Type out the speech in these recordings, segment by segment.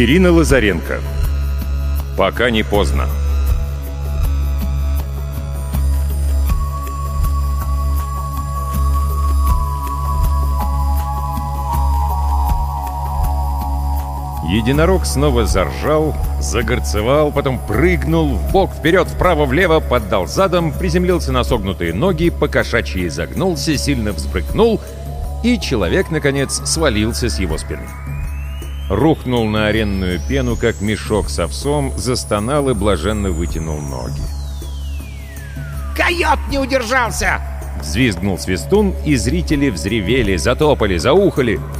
Ирина Лазаренко. Пока не поздно. Единорог снова заржал, загорцевал, потом прыгнул, в бок, вперед, вправо, влево, поддал задом, приземлился на согнутые ноги, покошачьи изогнулся, сильно взбрыкнул, и человек, наконец, свалился с его спины. Рухнул на аренную пену, как мешок с овсом, застонал и блаженно вытянул ноги. «Койот не удержался!» Взвизгнул свистун, и зрители взревели, затопали, заухали —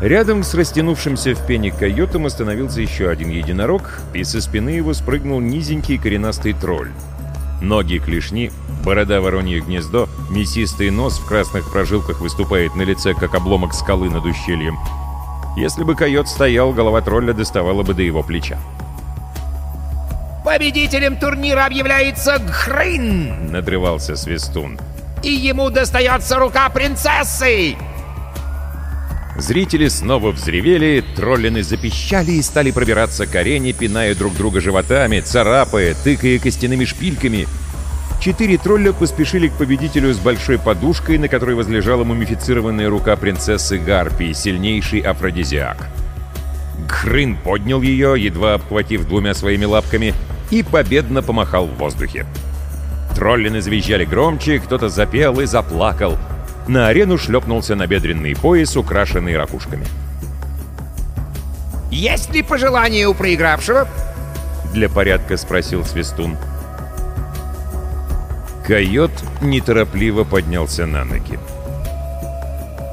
Рядом с растянувшимся в пене койотом остановился еще один единорог, и со спины его спрыгнул низенький коренастый тролль. Ноги клешни, борода воронье гнездо, мясистый нос в красных прожилках выступает на лице, как обломок скалы над ущельем. Если бы койот стоял, голова тролля доставала бы до его плеча. «Победителем турнира объявляется Гхрын!» — надрывался Свистун. «И ему достается рука принцессы!» Зрители снова взревели, троллины запищали и стали пробираться к арене, пиная друг друга животами, царапая, тыкая костяными шпильками. Четыре тролля поспешили к победителю с большой подушкой, на которой возлежала мумифицированная рука принцессы Гарпии, сильнейший афродизиак. Гхрын поднял ее, едва обхватив двумя своими лапками, и победно помахал в воздухе. Троллины завизжали громче, кто-то запел и заплакал — на арену шлепнулся набедренный пояс, украшенный ракушками. «Есть ли пожелание у проигравшего?» Для порядка спросил Свистун. Койот неторопливо поднялся на ноги.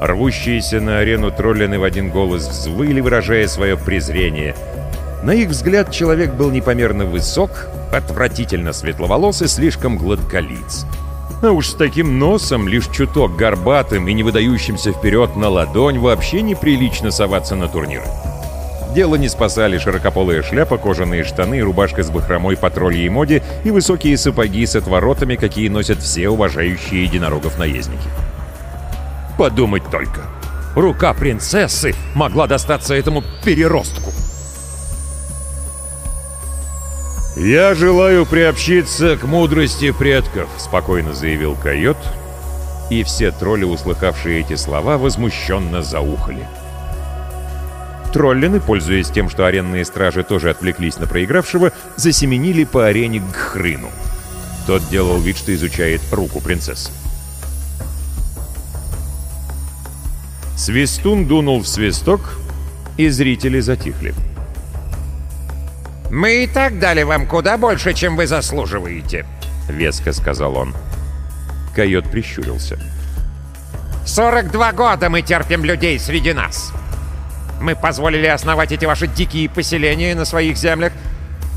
Рвущиеся на арену троллины в один голос взвыли, выражая свое презрение. На их взгляд человек был непомерно высок, отвратительно светловолос и слишком гладколиц. А уж с таким носом, лишь чуток горбатым и не выдающимся вперед на ладонь, вообще неприлично соваться на турниры. Дело не спасали широкополая шляпа, кожаные штаны, рубашка с бахромой по тролльей моде и высокие сапоги с отворотами, какие носят все уважающие единорогов наездники. Подумать только! Рука принцессы могла достаться этому переростку! «Я желаю приобщиться к мудрости предков», — спокойно заявил койот, и все тролли, услыхавшие эти слова, возмущенно заухали. Троллины, пользуясь тем, что аренные стражи тоже отвлеклись на проигравшего, засеменили по арене к Хрыну. Тот делал вид, что изучает руку принцессы. Свистун дунул в свисток, и зрители затихли. «Мы и так дали вам куда больше, чем вы заслуживаете», — веско сказал он. Койот прищурился. «42 года мы терпим людей среди нас. Мы позволили основать эти ваши дикие поселения на своих землях?»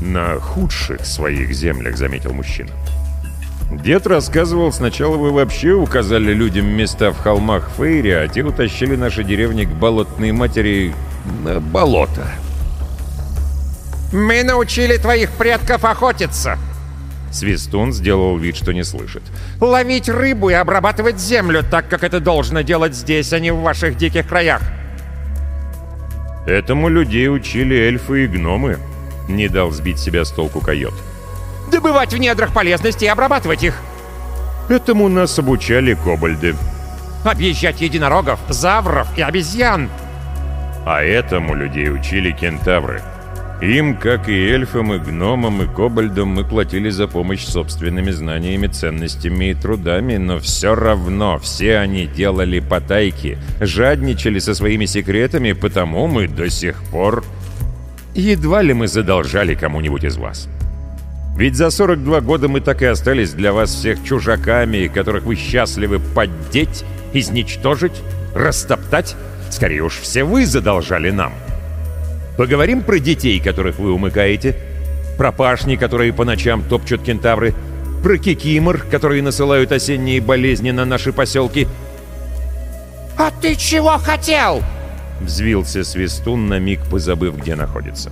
«На худших своих землях», — заметил мужчина. Дед рассказывал, сначала вы вообще указали людям места в холмах Фейри, а те утащили наши деревни к болотной матери на болото. «Мы научили твоих предков охотиться!» Свистун сделал вид, что не слышит. «Ловить рыбу и обрабатывать землю, так как это должно делать здесь, а не в ваших диких краях!» «Этому людей учили эльфы и гномы», — не дал сбить себя с толку койот. «Добывать в недрах полезности и обрабатывать их!» «Этому нас обучали кобальды». «Объезжать единорогов, завров и обезьян!» «А этому людей учили кентавры», им, как и эльфам, и гномам, и кобальдам, мы платили за помощь собственными знаниями, ценностями и трудами, но все равно все они делали потайки, жадничали со своими секретами, потому мы до сих пор... Едва ли мы задолжали кому-нибудь из вас. Ведь за 42 года мы так и остались для вас всех чужаками, которых вы счастливы поддеть, изничтожить, растоптать. Скорее уж, все вы задолжали нам. Поговорим про детей, которых вы умыкаете, про пашни, которые по ночам топчут кентавры, про кикимор, которые насылают осенние болезни на наши поселки. «А ты чего хотел?» Взвился Свистун, на миг позабыв, где находится.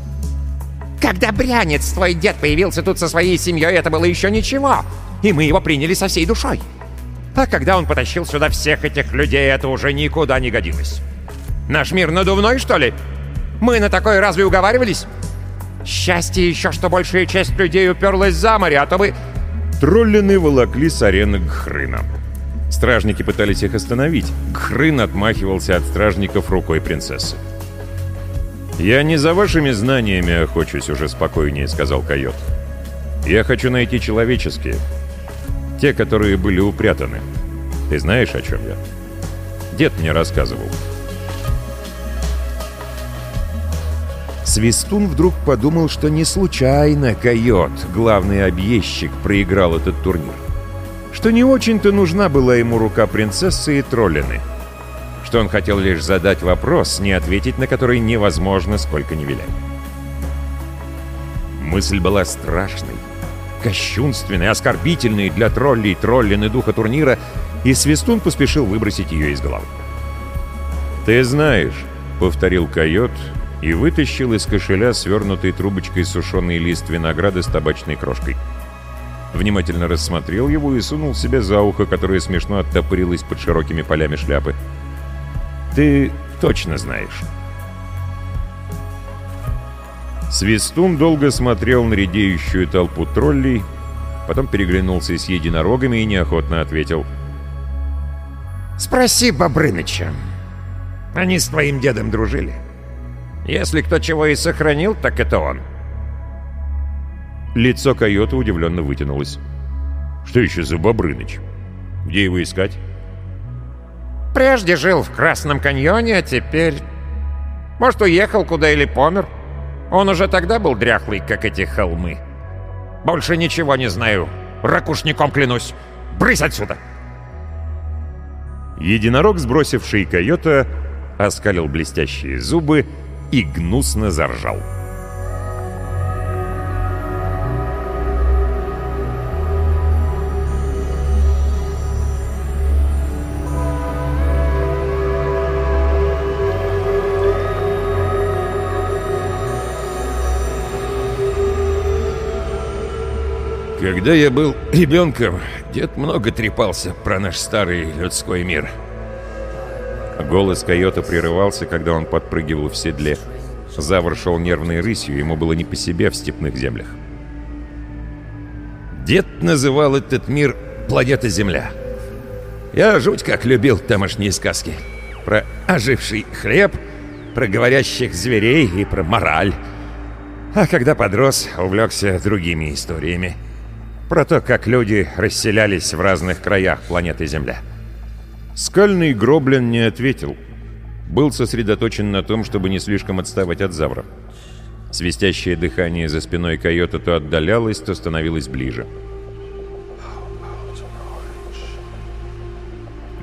«Когда брянец, твой дед, появился тут со своей семьей, это было еще ничего, и мы его приняли со всей душой. А когда он потащил сюда всех этих людей, это уже никуда не годилось. Наш мир надувной, что ли?» Мы на такое разве уговаривались? Счастье еще, что большая часть людей уперлась за море, а то бы... Троллины волокли с арены Гхрына. Стражники пытались их остановить. Гхрын отмахивался от стражников рукой принцессы. «Я не за вашими знаниями охочусь уже спокойнее», — сказал койот. «Я хочу найти человеческие. Те, которые были упрятаны. Ты знаешь, о чем я?» Дед мне рассказывал. Свистун вдруг подумал, что не случайно койот, главный объездчик, проиграл этот турнир. Что не очень-то нужна была ему рука принцессы и троллины. Что он хотел лишь задать вопрос, не ответить на который невозможно, сколько ни виляй. Мысль была страшной, кощунственной, оскорбительной для троллей, троллин и духа турнира, и Свистун поспешил выбросить ее из головы. «Ты знаешь», — повторил койот, и вытащил из кошеля свернутой трубочкой сушеный лист винограда с табачной крошкой. Внимательно рассмотрел его и сунул себе за ухо, которое смешно оттопырилось под широкими полями шляпы. «Ты точно знаешь». Свистун долго смотрел на редеющую толпу троллей, потом переглянулся с единорогами и неохотно ответил. «Спроси Бобрыныча. Они с твоим дедом дружили». Если кто чего и сохранил, так это он. Лицо койота удивленно вытянулось. Что еще за Бобрыныч? Где его искать? Прежде жил в Красном каньоне, а теперь... Может, уехал куда или помер? Он уже тогда был дряхлый, как эти холмы. Больше ничего не знаю. Ракушником клянусь. Брысь отсюда! Единорог, сбросивший койота, оскалил блестящие зубы и гнусно заржал. Когда я был ребенком, дед много трепался про наш старый людской мир — Голос койота прерывался, когда он подпрыгивал в седле. Завр шел нервной рысью, ему было не по себе в степных землях. Дед называл этот мир «Планета Земля». Я жуть как любил тамошние сказки. Про оживший хлеб, про говорящих зверей и про мораль. А когда подрос, увлекся другими историями. Про то, как люди расселялись в разных краях планеты Земля. Скальный Гроблин не ответил. Был сосредоточен на том, чтобы не слишком отставать от Завра. Свистящее дыхание за спиной койота то отдалялось, то становилось ближе.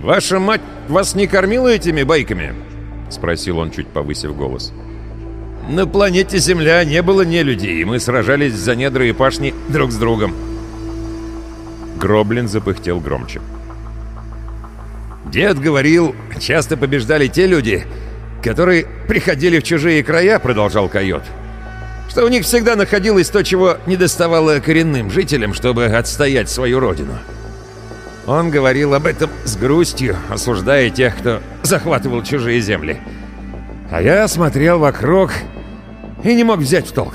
«Ваша мать вас не кормила этими байками?» — спросил он, чуть повысив голос. «На планете Земля не было нелюдей, и мы сражались за недра и пашни друг с другом». Гроблин запыхтел громче. Дед говорил, часто побеждали те люди, которые приходили в чужие края, продолжал койот. Что у них всегда находилось то, чего не доставало коренным жителям, чтобы отстоять свою родину. Он говорил об этом с грустью, осуждая тех, кто захватывал чужие земли. А я смотрел вокруг и не мог взять в толк.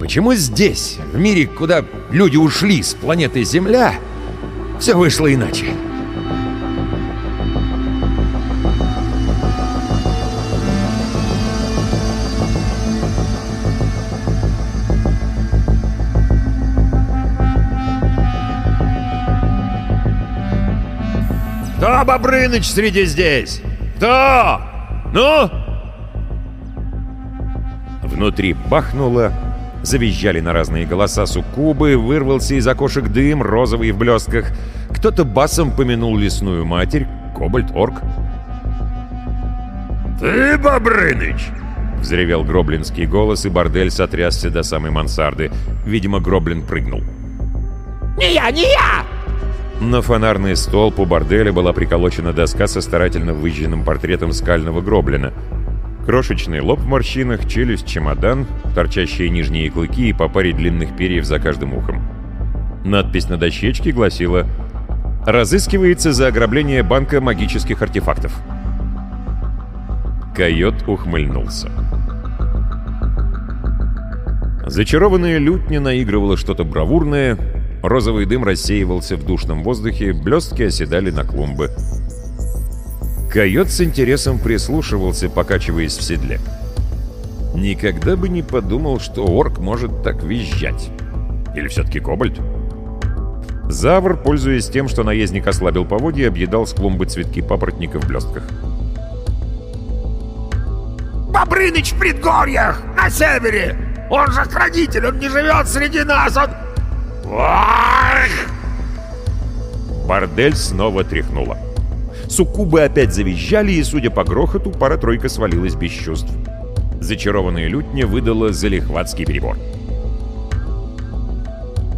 Почему здесь, в мире, куда люди ушли с планеты Земля, все вышло иначе? Бобрыныч среди здесь? Кто? Ну?» Внутри бахнуло, завизжали на разные голоса суккубы, вырвался из окошек дым, розовый в блестках. Кто-то басом помянул лесную матерь, кобальт-орк. «Ты, Бобрыныч!» — взревел гроблинский голос, и бордель сотрясся до самой мансарды. Видимо, Гроблин прыгнул. «Не я, не я!» На фонарный столб у борделя была приколочена доска со старательно выжженным портретом скального гроблина. Крошечный лоб в морщинах, челюсть, чемодан, торчащие нижние клыки и по паре длинных перьев за каждым ухом. Надпись на дощечке гласила «Разыскивается за ограбление банка магических артефактов». Койот ухмыльнулся. Зачарованная лютня наигрывала что-то бравурное, розовый дым рассеивался в душном воздухе, блестки оседали на клумбы. Койот с интересом прислушивался, покачиваясь в седле. Никогда бы не подумал, что орк может так визжать. Или все-таки кобальт? Завр, пользуясь тем, что наездник ослабил поводья, объедал с клумбы цветки папоротника в блестках. «Бобрыныч в предгорьях, на севере! Он же хранитель, он не живет среди нас, он...» Бордель снова тряхнула. Суккубы опять завизжали, и, судя по грохоту, пара-тройка свалилась без чувств. Зачарованная лютня выдала залихватский перебор.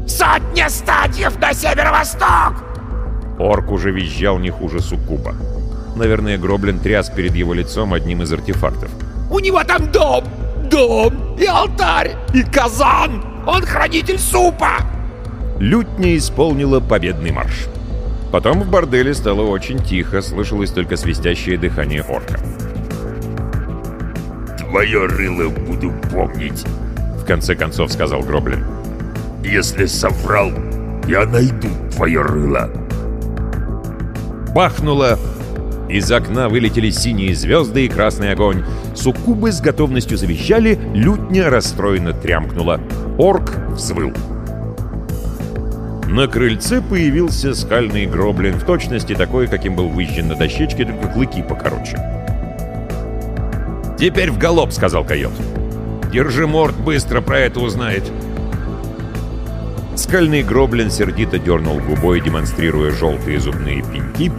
«Сотня стадиев на северо-восток!» Орк уже визжал не хуже суккуба. Наверное, Гроблин тряс перед его лицом одним из артефактов. «У него там дом! Дом! И алтарь! И казан! Он хранитель супа!» Лютня исполнила победный марш. Потом в борделе стало очень тихо, слышалось только свистящее дыхание орка. «Твое рыло буду помнить», — в конце концов сказал Гроблин. «Если соврал, я найду твое рыло». Бахнуло. Из окна вылетели синие звезды и красный огонь. Суккубы с готовностью завещали, лютня расстроенно трямкнула. Орк взвыл. На крыльце появился скальный гроблин, в точности такой, каким был выжжен на дощечке, только клыки покороче. «Теперь в галоп», — сказал койот. «Держи морд, быстро про это узнает». Скальный гроблин сердито дернул губой, демонстрируя желтые зубные пеньки.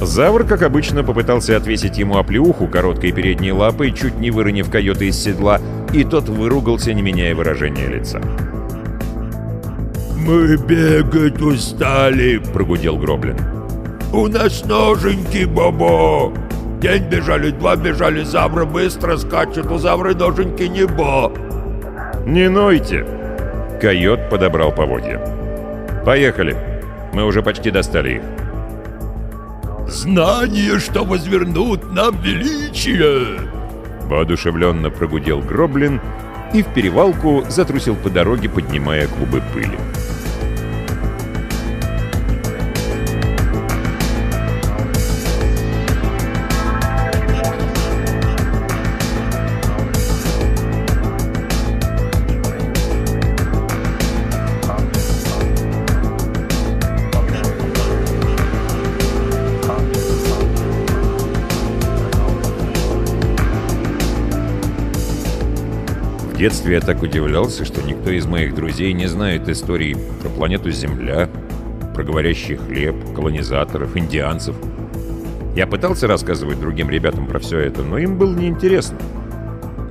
Завр, как обычно, попытался отвесить ему оплеуху короткой передней лапой, чуть не выронив койота из седла, и тот выругался, не меняя выражения лица. «Мы бегать устали», — прогудел Гроблин. «У нас ноженьки, Бобо! День бежали, два бежали, завры быстро скачут, у завры ноженьки не бо!» «Не нойте!» Койот подобрал поводья. «Поехали! Мы уже почти достали их!» «Знание, что возвернут нам величие!» Воодушевленно прогудел Гроблин и в перевалку затрусил по дороге, поднимая клубы пыли. Детстве я так удивлялся, что никто из моих друзей не знает истории про планету Земля, про говорящий хлеб, колонизаторов, индианцев. Я пытался рассказывать другим ребятам про все это, но им было неинтересно.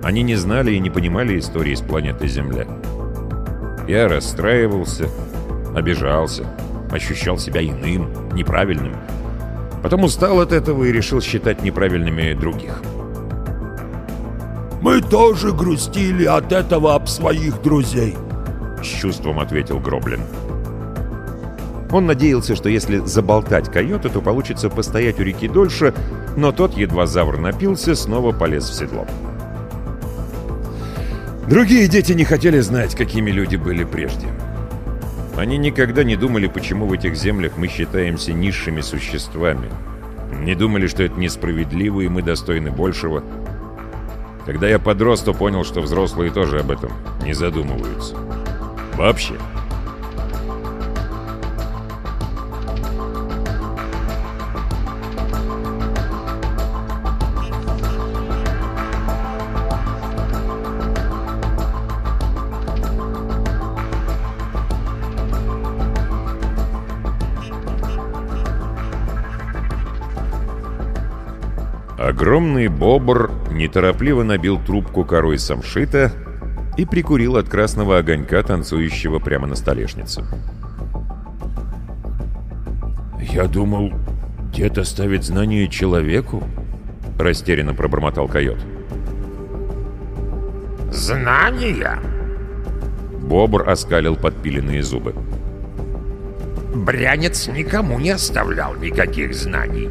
Они не знали и не понимали истории с планеты Земля. Я расстраивался, обижался, ощущал себя иным, неправильным. Потом устал от этого и решил считать неправильными других. «Мы тоже грустили от этого об своих друзей», — с чувством ответил Гроблин. Он надеялся, что если заболтать койота, то получится постоять у реки дольше, но тот, едва завр напился, снова полез в седло. Другие дети не хотели знать, какими люди были прежде. Они никогда не думали, почему в этих землях мы считаемся низшими существами. Не думали, что это несправедливо, и мы достойны большего — когда я подрос, то понял, что взрослые тоже об этом не задумываются. Вообще. Огромный бобр неторопливо набил трубку корой самшита и прикурил от красного огонька, танцующего прямо на столешнице. «Я думал, дед оставит знание человеку?» — растерянно пробормотал койот. «Знания?» Бобр оскалил подпиленные зубы. «Брянец никому не оставлял никаких знаний.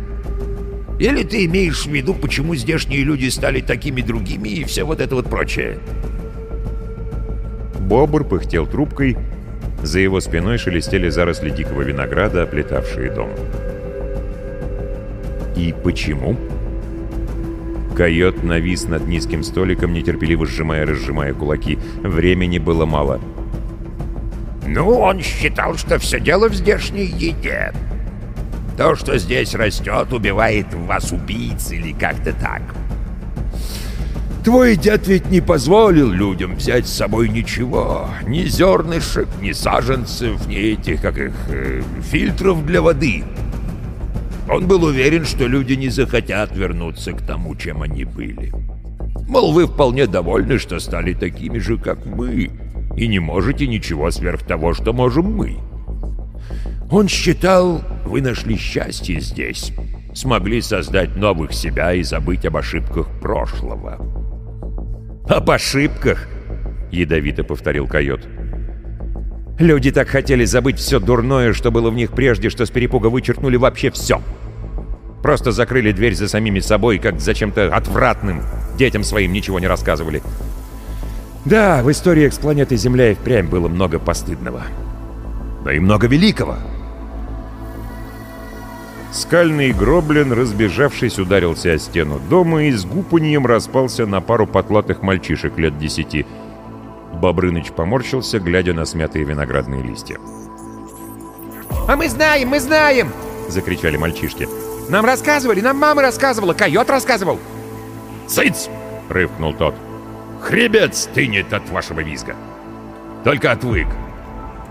Или ты имеешь в виду, почему здешние люди стали такими другими и все вот это вот прочее?» Бобр пыхтел трубкой, за его спиной шелестели заросли дикого винограда, оплетавшие дом. И почему? Койот навис над низким столиком, нетерпеливо сжимая и разжимая кулаки. Времени было мало. Ну, он считал, что все дело в здешней еде. То, что здесь растет, убивает вас убийц или как-то так. Твой дед ведь не позволил людям взять с собой ничего. Ни зернышек, ни саженцев, ни этих, как их, э, фильтров для воды. Он был уверен, что люди не захотят вернуться к тому, чем они были. Мол, вы вполне довольны, что стали такими же, как мы, и не можете ничего сверх того, что можем мы. Он считал, вы нашли счастье здесь, смогли создать новых себя и забыть об ошибках прошлого. «Об ошибках?» — ядовито повторил койот. «Люди так хотели забыть все дурное, что было в них прежде, что с перепуга вычеркнули вообще все. Просто закрыли дверь за самими собой, как за чем-то отвратным. Детям своим ничего не рассказывали. Да, в истории экспланеты Земля и впрямь было много постыдного. Но и много великого. Скальный гроблин, разбежавшись, ударился о стену дома и с гупаньем распался на пару потлатых мальчишек лет десяти. Бобрыныч поморщился, глядя на смятые виноградные листья. «А мы знаем, мы знаем!» — закричали мальчишки. «Нам рассказывали, нам мама рассказывала, койот рассказывал!» «Цыц!» — рывкнул тот. «Хребет стынет от вашего визга! Только отвык!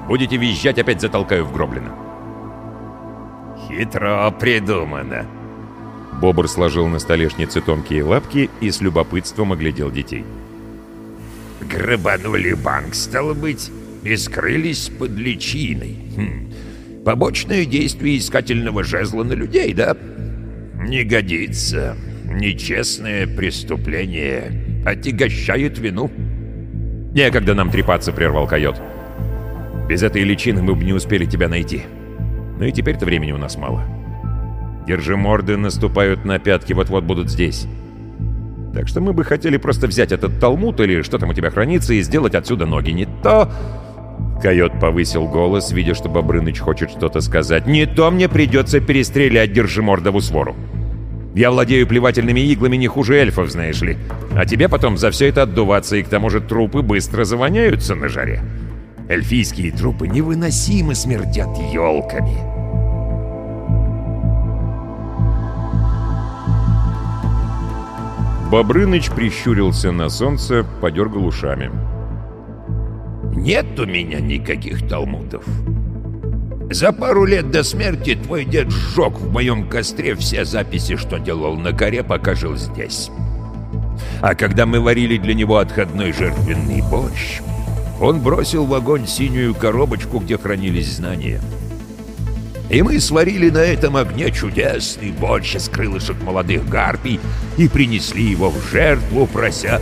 Будете визжать, опять затолкаю в Гроблина!» «Хитро придумано!» Бобр сложил на столешнице тонкие лапки и с любопытством оглядел детей. «Грабанули банк, стало быть, и скрылись под личиной. Хм. Побочное действие искательного жезла на людей, да? Не годится. Нечестное преступление отягощает вину». «Некогда нам трепаться», — прервал койот. «Без этой личины мы бы не успели тебя найти». Ну и теперь-то времени у нас мало. Держи морды, наступают на пятки, вот-вот будут здесь. Так что мы бы хотели просто взять этот талмуд или что там у тебя хранится и сделать отсюда ноги. Не то... Койот повысил голос, видя, что Бобрыныч хочет что-то сказать. «Не то мне придется перестрелять Держимордову свору. Я владею плевательными иглами не хуже эльфов, знаешь ли. А тебе потом за все это отдуваться, и к тому же трупы быстро завоняются на жаре. Эльфийские трупы невыносимо смердят елками». Бобрыныч прищурился на солнце, подергал ушами. «Нет у меня никаких талмудов. За пару лет до смерти твой дед сжег в моем костре все записи, что делал на горе, пока жил здесь. А когда мы варили для него отходной жертвенный борщ, он бросил в огонь синюю коробочку, где хранились знания». И мы сварили на этом огне чудесный борщ из крылышек молодых гарпий и принесли его в жертву, прося...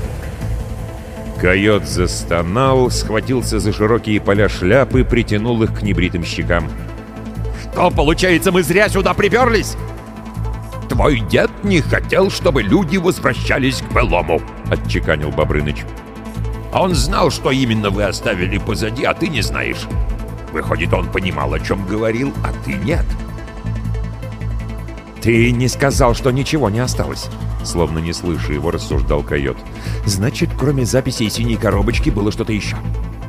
Койот застонал, схватился за широкие поля шляпы, притянул их к небритым щекам. «Что, получается, мы зря сюда приперлись?» «Твой дед не хотел, чтобы люди возвращались к былому», — отчеканил Бобрыныч. «Он знал, что именно вы оставили позади, а ты не знаешь. Выходит, он понимал, о чем говорил, а ты нет. «Ты не сказал, что ничего не осталось», — словно не слыша его, рассуждал койот. «Значит, кроме записей синей коробочки было что-то еще.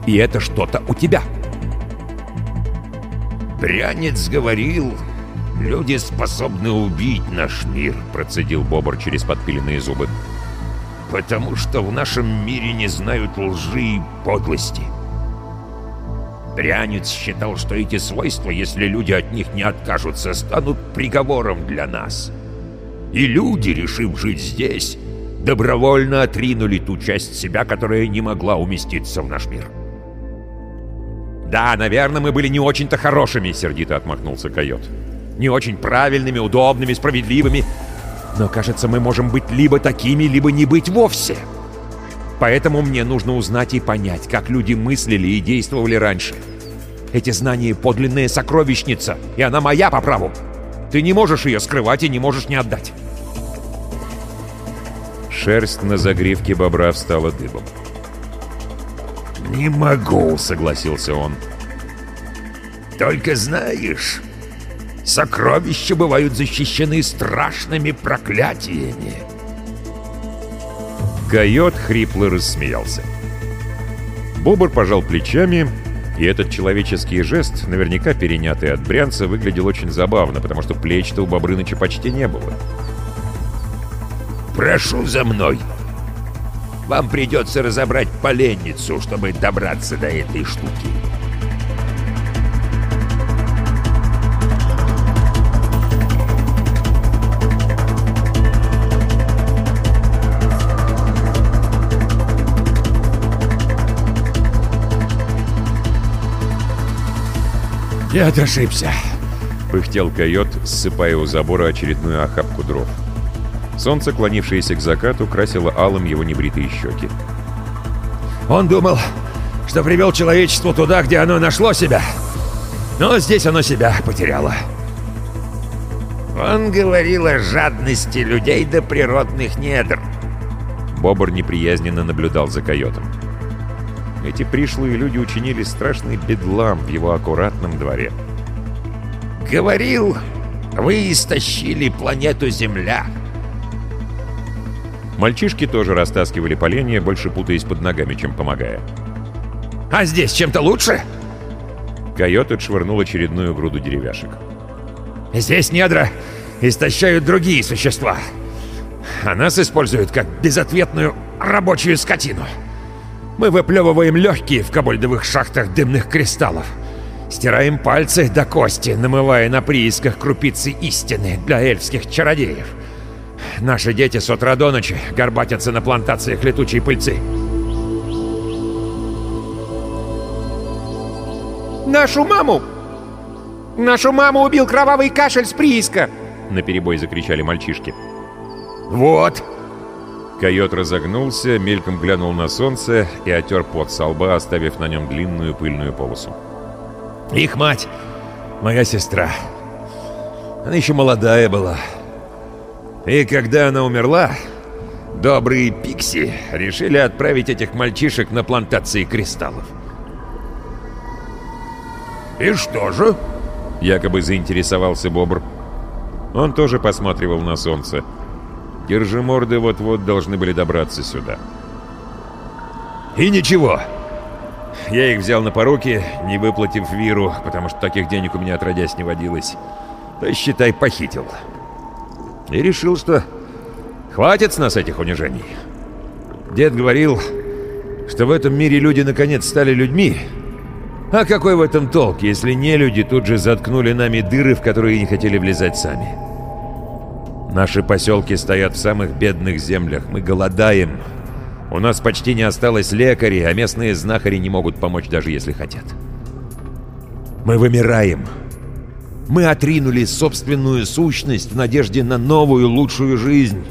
И это что-то у тебя». «Прянец говорил, люди способны убить наш мир», — процедил Бобр через подпиленные зубы. «Потому что в нашем мире не знают лжи и подлости». Прянец считал, что эти свойства, если люди от них не откажутся, станут приговором для нас. И люди, решив жить здесь, добровольно отринули ту часть себя, которая не могла уместиться в наш мир. «Да, наверное, мы были не очень-то хорошими», — сердито отмахнулся койот. «Не очень правильными, удобными, справедливыми. Но, кажется, мы можем быть либо такими, либо не быть вовсе. Поэтому мне нужно узнать и понять, как люди мыслили и действовали раньше. Эти знания — подлинная сокровищница, и она моя по праву. Ты не можешь ее скрывать и не можешь не отдать. Шерсть на загривке бобра встала дыбом. «Не могу», — согласился он. «Только знаешь, сокровища бывают защищены страшными проклятиями». Койот хрипло рассмеялся. Бобр пожал плечами, и этот человеческий жест, наверняка перенятый от брянца, выглядел очень забавно, потому что плеч-то у Бобрыныча почти не было. «Прошу за мной. Вам придется разобрать поленницу, чтобы добраться до этой штуки». Я ошибся. Пыхтел койот, ссыпая у забора очередную охапку дров. Солнце, клонившееся к закату, красило алым его небритые щеки. Он думал, что привел человечество туда, где оно нашло себя. Но здесь оно себя потеряло. Он говорил о жадности людей до природных недр. Бобр неприязненно наблюдал за койотом. Эти пришлые люди учинили страшный бедлам в его аккуратном дворе. Говорил, вы истощили планету Земля. Мальчишки тоже растаскивали поленья, больше путаясь под ногами, чем помогая. А здесь чем-то лучше? Койот отшвырнул очередную груду деревяшек. Здесь недра истощают другие существа. А нас используют как безответную рабочую скотину. Мы выплевываем легкие в кабольдовых шахтах дымных кристаллов. Стираем пальцы до кости, намывая на приисках крупицы истины для эльфских чародеев. Наши дети с утра до ночи горбатятся на плантациях летучей пыльцы. «Нашу маму! Нашу маму убил кровавый кашель с прииска!» Наперебой закричали мальчишки. Вот! Койот разогнулся, мельком глянул на солнце и отер пот со лба, оставив на нем длинную пыльную полосу. Их мать, моя сестра. Она еще молодая была. И когда она умерла, добрые пикси решили отправить этих мальчишек на плантации кристаллов. И что же? Якобы заинтересовался Бобр. Он тоже посматривал на солнце. Держиморды вот-вот должны были добраться сюда. И ничего. Я их взял на поруки, не выплатив Виру, потому что таких денег у меня отродясь не водилось. То считай, похитил. И решил, что хватит с нас этих унижений. Дед говорил, что в этом мире люди наконец стали людьми. А какой в этом толк, если не люди тут же заткнули нами дыры, в которые не хотели влезать сами? Наши поселки стоят в самых бедных землях. Мы голодаем. У нас почти не осталось лекарей, а местные знахари не могут помочь, даже если хотят. Мы вымираем. Мы отринули собственную сущность в надежде на новую, лучшую жизнь.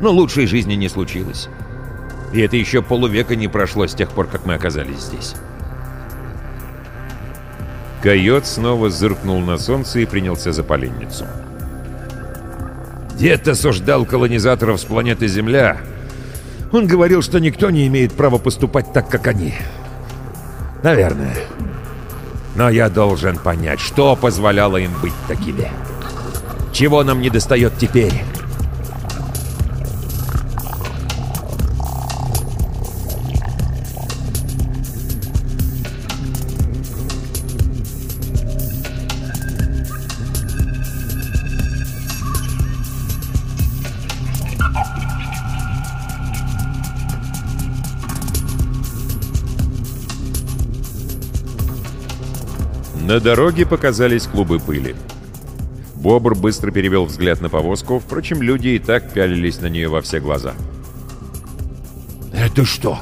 Но лучшей жизни не случилось. И это еще полувека не прошло с тех пор, как мы оказались здесь. Койот снова зыркнул на солнце и принялся за поленницу. Дед осуждал колонизаторов с планеты Земля. Он говорил, что никто не имеет права поступать так, как они. Наверное. Но я должен понять, что позволяло им быть такими. Чего нам не достает теперь? На дороге показались клубы пыли. Бобр быстро перевел взгляд на повозку, впрочем, люди и так пялились на нее во все глаза. «Это что?»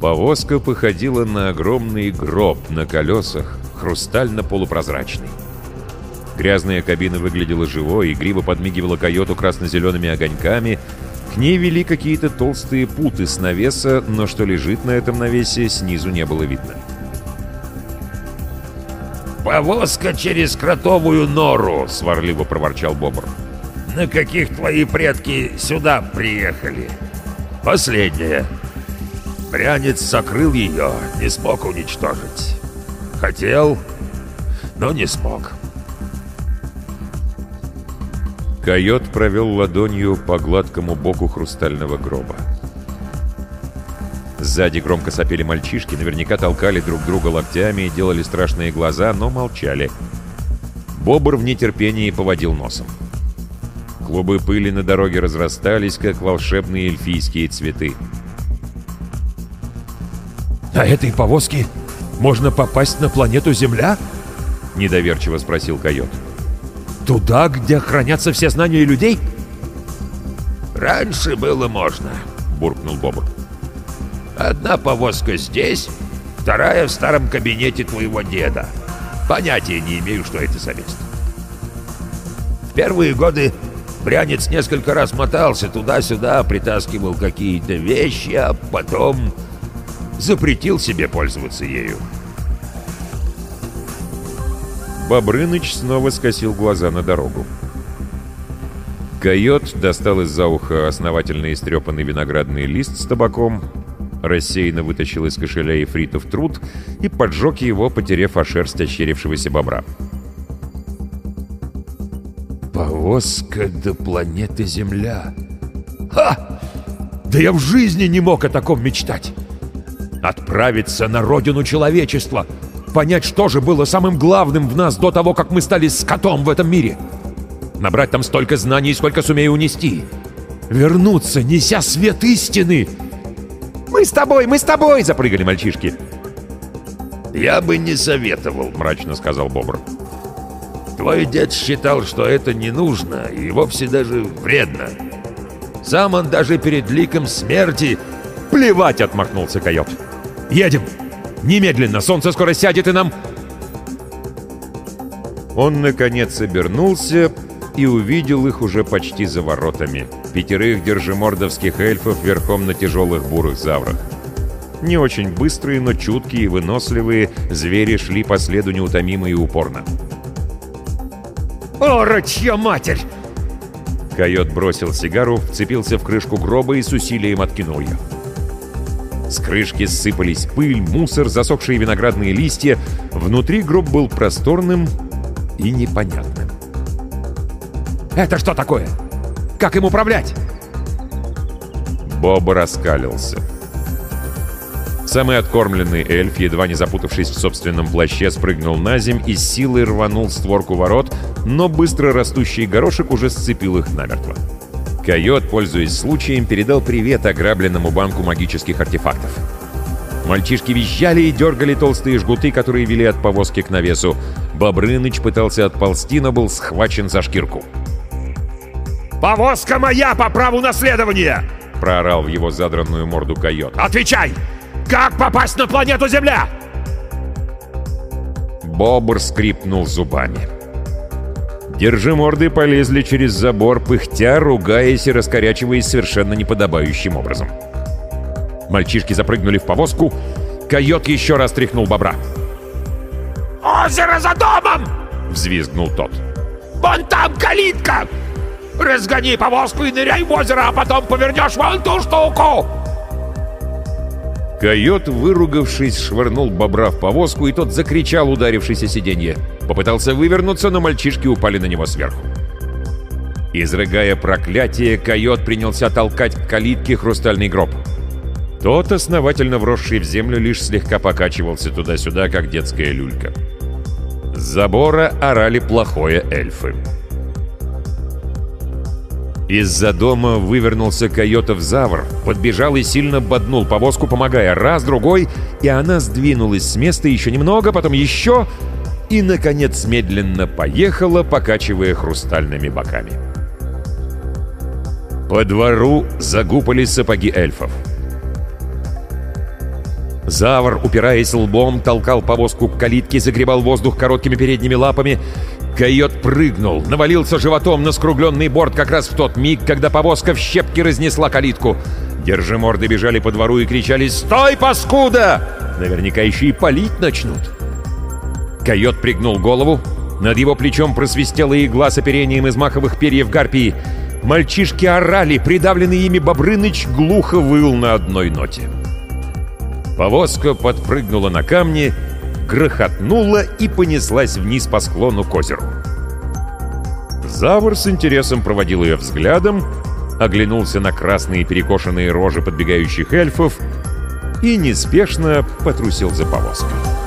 Повозка походила на огромный гроб на колесах, хрустально-полупрозрачный. Грязная кабина выглядела живой, игриво подмигивала койоту красно-зелеными огоньками. К ней вели какие-то толстые путы с навеса, но что лежит на этом навесе, снизу не было видно. «Повозка через кротовую нору!» — сварливо проворчал Бобр. «На каких твои предки сюда приехали?» «Последняя. Брянец сокрыл ее, не смог уничтожить. Хотел, но не смог. Койот провел ладонью по гладкому боку хрустального гроба. Сзади громко сопели мальчишки, наверняка толкали друг друга локтями и делали страшные глаза, но молчали. Бобр в нетерпении поводил носом. Клубы пыли на дороге разрастались, как волшебные эльфийские цветы. «На этой повозке можно попасть на планету Земля?» — недоверчиво спросил койот. «Туда, где хранятся все знания людей?» «Раньше было можно», — буркнул Бобр. «Одна повозка здесь, вторая в старом кабинете твоего деда. Понятия не имею, что это за место. В первые годы Брянец несколько раз мотался туда-сюда, притаскивал какие-то вещи, а потом запретил себе пользоваться ею. Бобрыныч снова скосил глаза на дорогу. Койот достал из-за уха основательно истрепанный виноградный лист с табаком, рассеянно вытащил из кошеля ефритов труд и поджег его, потерев о шерсть ощерившегося бобра. «Повозка до планеты Земля!» «Ха! Да я в жизни не мог о таком мечтать! Отправиться на родину человечества!» понять, что же было самым главным в нас до того, как мы стали скотом в этом мире. Набрать там столько знаний, сколько сумею унести. Вернуться, неся свет истины. «Мы с тобой, мы с тобой!» — запрыгали мальчишки. «Я бы не советовал», — мрачно сказал Бобр. «Твой дед считал, что это не нужно и вовсе даже вредно. Сам он даже перед ликом смерти...» «Плевать!» — отмахнулся койот. «Едем!» Немедленно! Солнце скоро сядет, и нам...» Он, наконец, обернулся и увидел их уже почти за воротами. Пятерых держимордовских эльфов верхом на тяжелых бурых заврах. Не очень быстрые, но чуткие и выносливые, звери шли по следу неутомимо и упорно. «Орочья матерь!» Койот бросил сигару, вцепился в крышку гроба и с усилием откинул ее. С крышки сыпались пыль, мусор, засохшие виноградные листья. Внутри гроб был просторным и непонятным. «Это что такое? Как им управлять?» Боб раскалился. Самый откормленный эльф, едва не запутавшись в собственном плаще, спрыгнул на земь и силой рванул створку ворот, но быстро растущий горошек уже сцепил их намертво. Койот, пользуясь случаем, передал привет ограбленному банку магических артефактов. Мальчишки визжали и дергали толстые жгуты, которые вели от повозки к навесу. Бобрыныч пытался отползти, но был схвачен за шкирку. «Повозка моя по праву наследования!» — проорал в его задранную морду койот. «Отвечай! Как попасть на планету Земля?» Бобр скрипнул зубами. Держи морды полезли через забор, пыхтя, ругаясь и раскорячиваясь совершенно неподобающим образом. Мальчишки запрыгнули в повозку. Койот еще раз тряхнул бобра. «Озеро за домом!» — взвизгнул тот. «Вон там калитка! Разгони повозку и ныряй в озеро, а потом повернешь вон ту штуку!» Койот, выругавшись, швырнул бобра в повозку, и тот закричал, ударившись о сиденье. Попытался вывернуться, но мальчишки упали на него сверху. Изрыгая проклятие, койот принялся толкать к калитке хрустальный гроб. Тот, основательно вросший в землю, лишь слегка покачивался туда-сюда, как детская люлька. С забора орали плохое эльфы. Из-за дома вывернулся койотов завр, подбежал и сильно боднул повозку, помогая раз, другой, и она сдвинулась с места еще немного, потом еще, и, наконец, медленно поехала, покачивая хрустальными боками. По двору загупали сапоги эльфов. Завр, упираясь лбом, толкал повозку к калитке, загребал воздух короткими передними лапами. Койот прыгнул, навалился животом на скругленный борт как раз в тот миг, когда повозка в щепки разнесла калитку. Держиморды бежали по двору и кричали «Стой, паскуда!» Наверняка еще и палить начнут. Койот пригнул голову. Над его плечом просвистела игла с оперением из маховых перьев гарпии. Мальчишки орали, придавленный ими Бобрыныч глухо выл на одной ноте. Повозка подпрыгнула на камни, грохотнула и понеслась вниз по склону к озеру. Завр с интересом проводил ее взглядом, оглянулся на красные перекошенные рожи подбегающих эльфов и неспешно потрусил за повозкой.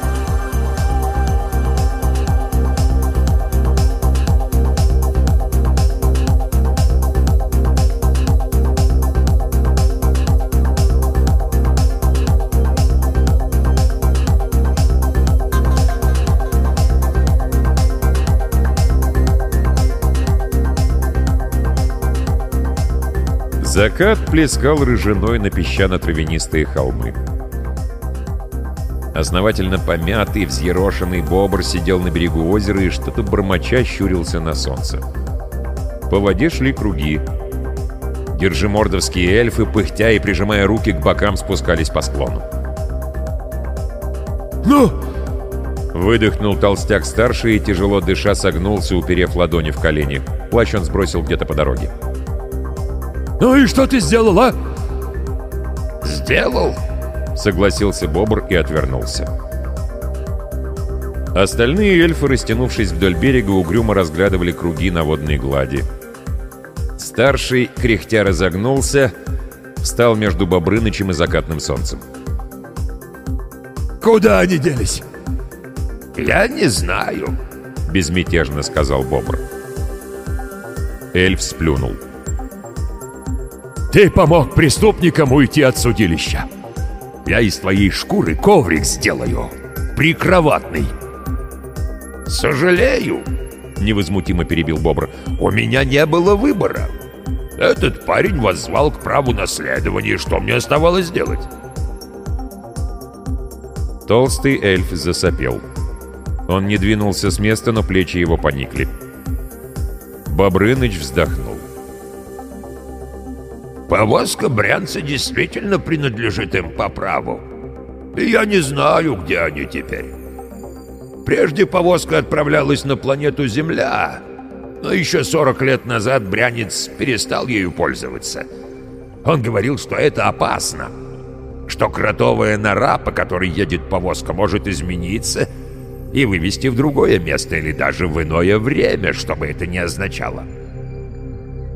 Закат плескал рыжиной на песчано-травянистые холмы. Основательно помятый, взъерошенный бобр сидел на берегу озера и что-то бормоча щурился на солнце. По воде шли круги. Держимордовские эльфы, пыхтя и прижимая руки к бокам, спускались по склону. «Ну!» Выдохнул толстяк-старший и, тяжело дыша, согнулся, уперев ладони в колени. Плащ он сбросил где-то по дороге. «Ну и что ты сделал, а?» «Сделал?» — согласился Бобр и отвернулся. Остальные эльфы, растянувшись вдоль берега, угрюмо разглядывали круги на водной глади. Старший, кряхтя, разогнулся, встал между Бобрынычем и закатным солнцем. «Куда они делись?» «Я не знаю», — безмятежно сказал Бобр. Эльф сплюнул. Ты помог преступникам уйти от судилища. Я из твоей шкуры коврик сделаю. Прикроватный. «Сожалею», — невозмутимо перебил Бобр. «У меня не было выбора. Этот парень воззвал к праву наследования. Что мне оставалось делать?» Толстый эльф засопел. Он не двинулся с места, но плечи его поникли. Бобрыныч вздохнул. Повозка Брянца действительно принадлежит им по праву. И я не знаю, где они теперь. Прежде повозка отправлялась на планету Земля, но еще 40 лет назад Брянец перестал ею пользоваться. Он говорил, что это опасно, что кротовая нора, по которой едет повозка, может измениться и вывести в другое место или даже в иное время, что бы это ни означало. —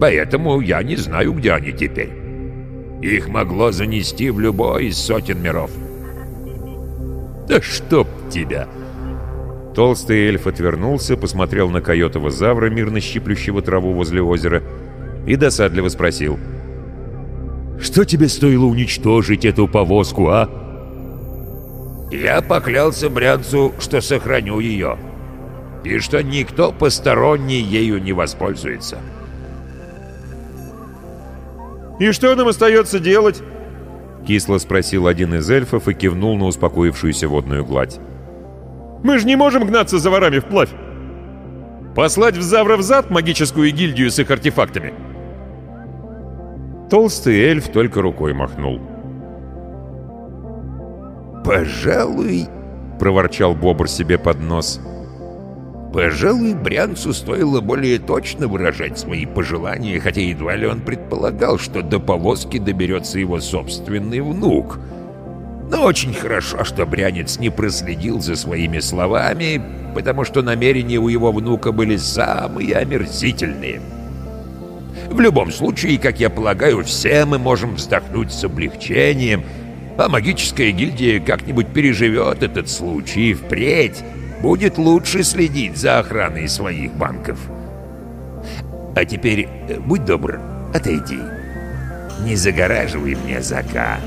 Поэтому я не знаю, где они теперь. Их могло занести в любой из сотен миров. «Да чтоб тебя!» Толстый эльф отвернулся, посмотрел на койотого завра, мирно щиплющего траву возле озера, и досадливо спросил. «Что тебе стоило уничтожить эту повозку, а?» «Я поклялся Брянцу, что сохраню ее, и что никто посторонний ею не воспользуется». «И что нам остается делать?» Кисло спросил один из эльфов и кивнул на успокоившуюся водную гладь. «Мы же не можем гнаться за ворами вплавь! Послать в Завров зад магическую гильдию с их артефактами!» Толстый эльф только рукой махнул. «Пожалуй...» — проворчал Бобр себе под нос — Пожалуй, Брянцу стоило более точно выражать свои пожелания, хотя едва ли он предполагал, что до повозки доберется его собственный внук. Но очень хорошо, что Брянец не проследил за своими словами, потому что намерения у его внука были самые омерзительные. В любом случае, как я полагаю, все мы можем вздохнуть с облегчением, а магическая гильдия как-нибудь переживет этот случай впредь будет лучше следить за охраной своих банков. А теперь, э, будь добр, отойди. Не загораживай мне закат.